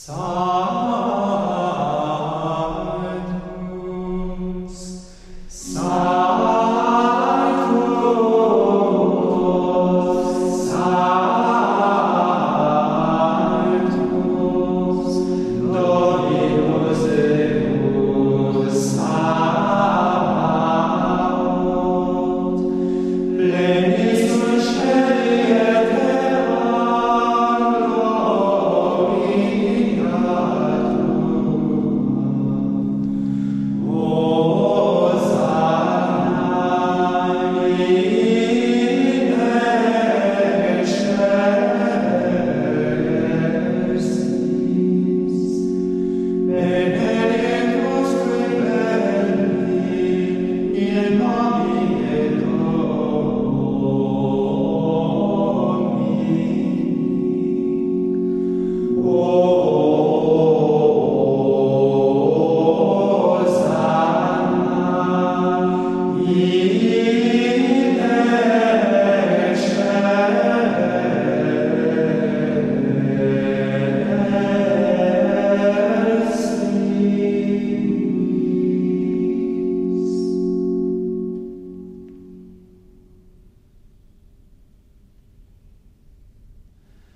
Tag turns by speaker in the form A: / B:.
A: Song. Oh